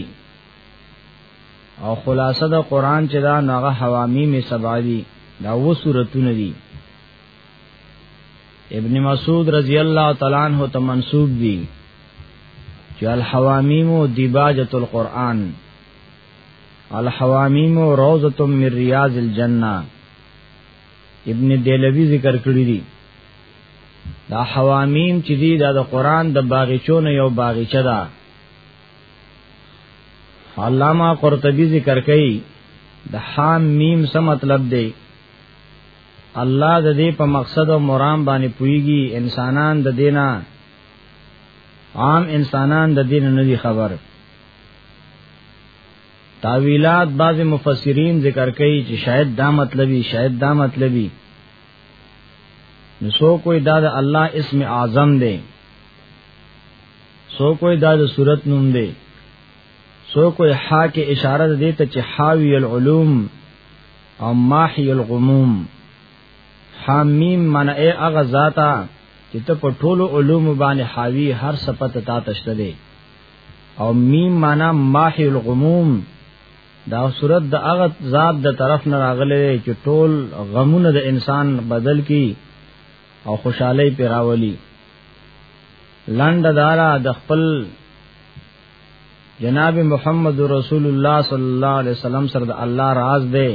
او خلاصه د قران چې دا نغه حوامی می سبا دي دا و سورتونه دي ابن مسعود رضی الله تعالی عنہ ته منسوب دي چې الحوامیم و دیباجت القرآن الحوامیم و روزت من ریاض الجنہ ابن دیلوی ذکر کړی دی دا حوامیم چې دی دا د قران د باغچو نه یو باغچه ده علامہ قرطبی ذکر کړي د حام میم څه مطلب دی الله د دې په مقصد او مرام باندې پويږي انسانان د دینا عام انسانان د دین نه دي خبر تاویلات بعض مفسرین ذکر کوي چې شاید دا مطلبي شاید دا مطلبي نو سو کوئی دا د الله اسم اعظم دی سو کوئی دا د صورت نوم دی سو کوئی حا کې اشاره دی ته چې حاوی العلوم او ماحی الغموم حامیم من ای اغا ذاتا چې ته په ټولو علوم باندې حاوی هر صفت تا تشته دی او میم معنا ماحی الغموم دا صورت د هغه ذات د طرف نه راغلی چې ټول غمونه د انسان بدل کی او خوشحالی پیراولی لند دارا د خپل جناب محمد رسول الله صلی الله علیه وسلم سره د الله راز دی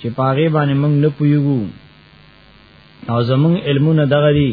چې پاغه باندې موږ نه پویګو او زمون علمونه دغه دي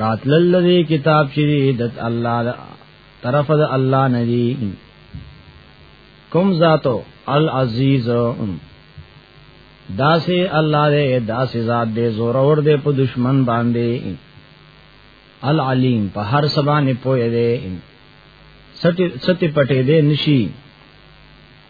راتلل دې کتاب چې د الله طرف د الله نه دی کوم ذاتو العزیز داسې الله دې داسې ذات دې زور اور دې په دشمن باندې العلیم په هر سبا نه پوي دې سټي سټي پټې دې نشي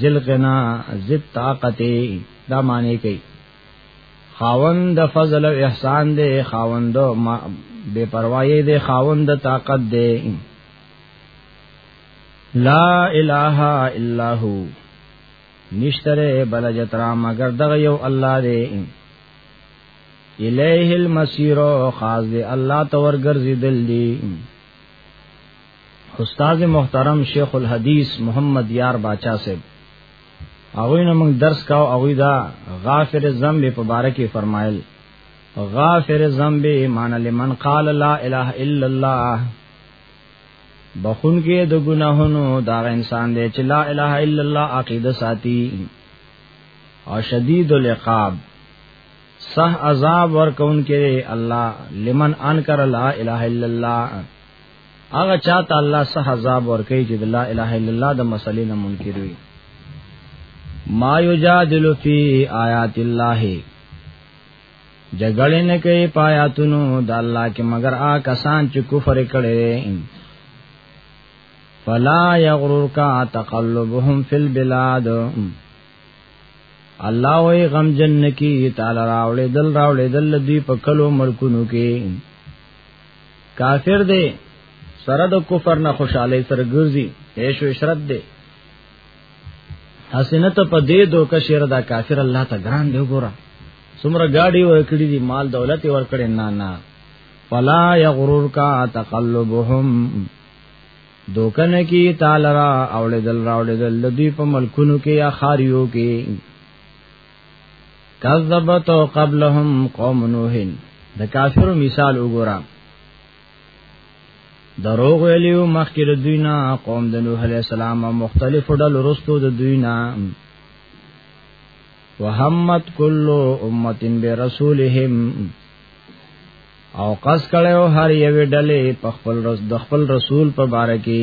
ذل غنا ذل طاقت دا معنی کوي خاوند د فضل او احسان دی خاوند ما بے پروايي دی خاوند طاقت دی لا اله الا هو نشتره بل جترا مگر دغه یو الله دی الیه المسیر خاص دی الله تور ګرځیدل دی استاد محترم شیخ الحدیث محمد یار باچا صاحب هغه نو موږ درس کاو هغه دا غافر الذنب په باره کې فرمایل غافر الذنب مان لمن قال لا اله الا الله بخون کې د ګناهونو دا انسان دی چې لا اله الا الله عقیده ساتي او شدید العقاب صح عذاب ورکون کې الله لمن انکر لا اله الا الله هغه چاته الله سه عذاب ورکړي چې لا اله الا الله د مسلې نه منکر وي ما یجادل فی آیات الله جګړې نه کوي پایاتونو د الله کې مگر آ کسان چې کفر کړي فلا یغررک تقلبهم فی البلاد الله وی غم جن کی تعالی راولې دل راولې دل دی په کلو ملکونو کې کافر دی سره د کفر نه خوشاله سره ګرځي عيش او عشرت دی حسنه ته په دې دوکه شیر دا کافر الله ته ګران دی وګوره څومره گاډي ورکړي دي مال دولت ورکړي نه نه فلا یغرور کا تقلبهم دوکنه کی تعالی را اولیدل را اولیدل لدی په ملکونو کې یا خاریو کې کذبت قبلهم قوم نوح د کافرو مثال وګورم دروغ ویلیو مخکې د دوی نه قوم د نوح علی السلام مختلف ډول رستو د دوی نه وهمت کل امه برسولهم او قص کړو هر یو ډلې په خپل رس د خپل رسول په باره کې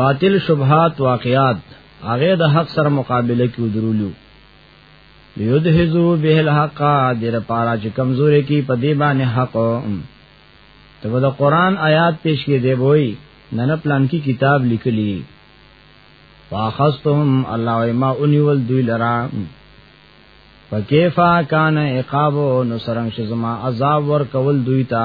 باطل شبهات واقعات هغه د حق سره مقابله کې ودرولو یذهزو به الحق دیر پارا چې کمزوري کې په دی باندې حق ته د قران آیات پیش کې دی وای نن پلان کې کتاب لیکلی واخستهم الله ما انول دوی لرا فکیفا کان عقاب نو سرنګ شزما عذاب ور کول دوی ته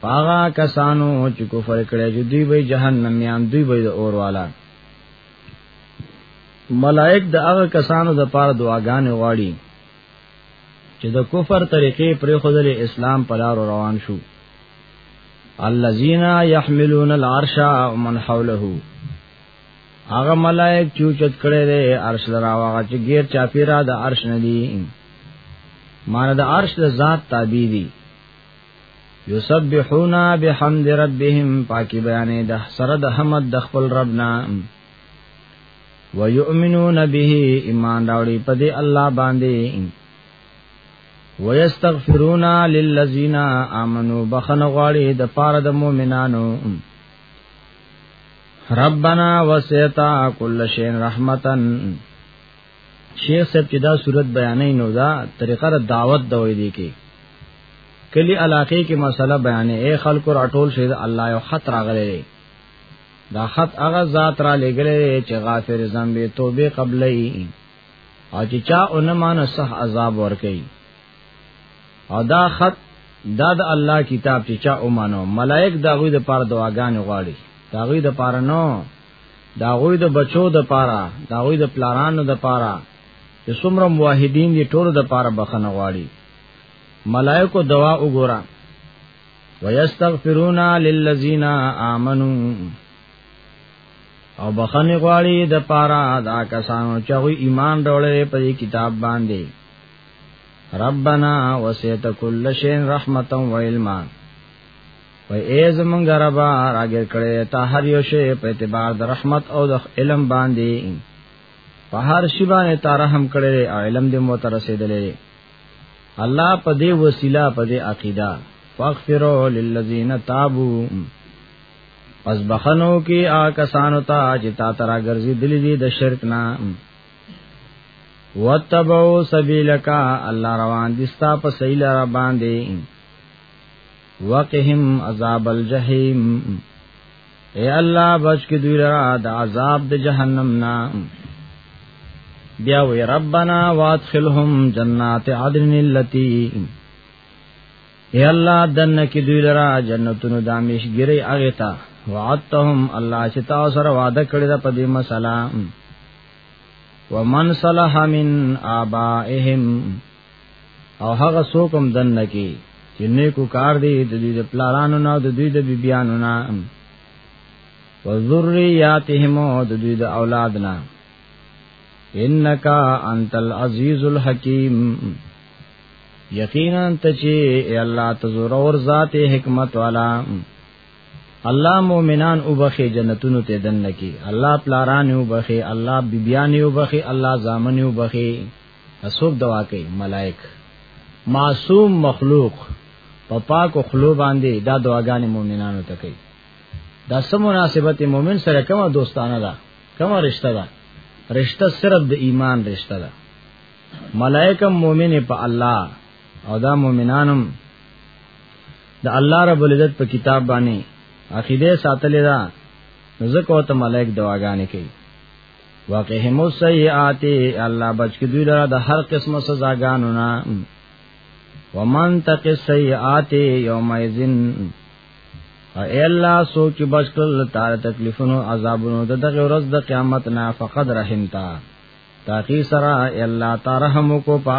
پاغا کسانو چې کفر کړي چې دوی به جهنم یان دوی به اور والا ملائک د هغه کسانو د پاره دعاګانې غواړي چې د کفر طریقې پر خودل اسلام پر روان شو الذين يحملون العرش ومن حوله هغه ملائک چې چت کړي دي عرش لراوغه چې غیر چاپیرا د عرش ندي مان د عرش د ذات تابع دي یسبحون بحمد ربهم پاکی بیانې د سره د حمد د خپل ربنا ويؤمنون به ایمان راوړي په دې الله باندې ويستغفرون للذین آمنوا بخنه غواړي د پاره د مؤمنانو ربنا وسعت كل شيء رحمتن شیخ صاحب چې دا صورت بیانې نو دا طریقه د دعوت د وې دی کې کلی علاقې کې مسله بیانې اے خلکو راټول شه الله یو خط راغلې دا خط هغه ذات را لګلې چې غافر ذنب توبه قبلې او چې چا اونمان صح عذاب ور کوي او دا خط دا د الله کتاب چې چا اومانو ملائک دا غوي د پاره دعاګانې غواړي دا غوي د پاره نو دا غوی د بچو د پاره دا غوی د پلارانو د پاره چې څومره موحدین دي ټول د پاره بخنه غواړي ملائکو دوا وګورا ويستغفرون للذین آمنو او بخنه غواړي د پاره دا کسانو چې غوی ایمان ډولې په کتاب باندې ربنا وسعت كل شيء رحمتا وعلما و ای زمونږ ربا راګر کړي تا هر یو شی په اعتبار د رحمت او د علم باندې په هر شی باندې تا رحم کړي او علم دې مو تر رسیدلې الله په دې وسیله په دې عقیده فاغفروا للذین تابوا پس بخنو کې آ کسانو ته چې تا ترا ګرځي دلی دي د شرک نه وتبو سبیلکا الله روان دستا په سیل را باندې وقهم عذاب الجحیم اے الله بچ کی دوی را د عذاب د جهنم نا بیا وی ربنا وادخلهم جنات عدن اللتی اے الله دن کی دوی را جنتونو د امیشګری هغه تا وعدتهم الله چې تاسو سره وعده کړی دا په دې مسله ومن صلح من آبائهم او هغه څوک هم دن نه کی چې نیکو کار دی د دوی د پلارانو نه د دوی د بیبیانو نه و ذریاتهم او د دوی د اولاد نه انک انت العزیز الحکیم یقینا ته چې ای الله ته زور اور ذات حکمت والا الله مؤمنان او بخي جنتونو ته دن نکی الله پلاران او بخي الله بیبیان او بخي الله زامن او بخي اسوب دوا کوي ملائک معصوم مخلوق په پاکو خلو باندې دا دعاګانې مؤمنانو ته کوي دا سم مناسبت مؤمن سره کومه دوستانه ده کومه رشتہ ده رشتہ صرف د ایمان رشتہ ده ملائکه مؤمن په الله او دا مؤمنانم د الله رب العزت په کتاب باندې عقیده ساتلې ده ځکه او ته ملائک دواګانې کوي وقهم السیئات الله بچ کی دوی لره د هر قسمه سزاګانو نه ومن تق السیئات یومئذ اے الله سوچ بچ کړل تار تکلیفونو عذابونو د دغه ورځ د قیامت نه فقد رحمتا تاکي سره اے الله ترحم کو پا